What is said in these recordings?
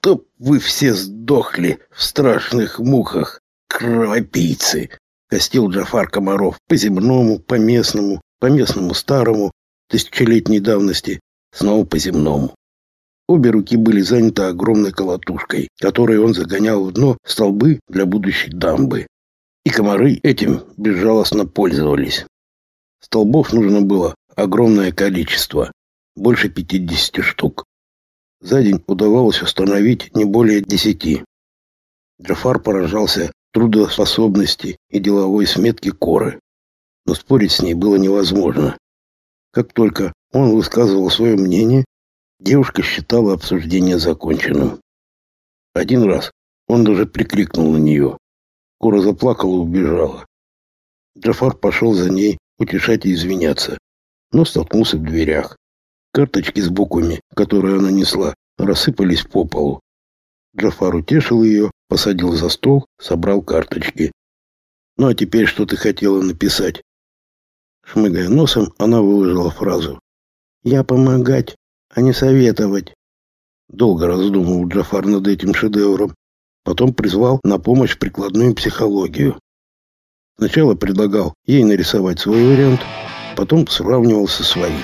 чтоб вы все сдохли в страшных мухах, кровопийцы!» Костил Джафар Комаров по земному, по местному, по местному старому, тысячелетней давности, снова по земному. Обе руки были заняты огромной колотушкой, которой он загонял в дно столбы для будущей дамбы. И комары этим безжалостно пользовались. Столбов нужно было огромное количество, больше 50 штук. За день удавалось установить не более десяти. Джафар поражался трудоспособности и деловой сметки Коры, но спорить с ней было невозможно. Как только он высказывал свое мнение, девушка считала обсуждение законченным. Один раз он даже прикрикнул на нее. Кора заплакала и убежала. Джафар пошел за ней утешать и извиняться, но столкнулся в дверях. Карточки с буквами, которые она несла, рассыпались по полу. Джафар утешил ее, посадил за стол, собрал карточки. «Ну а теперь что ты хотела написать?» Шмыгая носом, она выложила фразу. «Я помогать, а не советовать». Долго раздумывал Джафар над этим шедевром. Потом призвал на помощь прикладную психологию. Сначала предлагал ей нарисовать свой вариант, потом сравнивал со своим.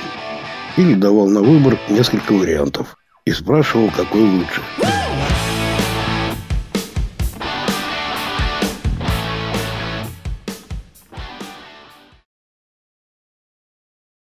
Или давал на выбор несколько вариантов и спрашивал, какой лучше.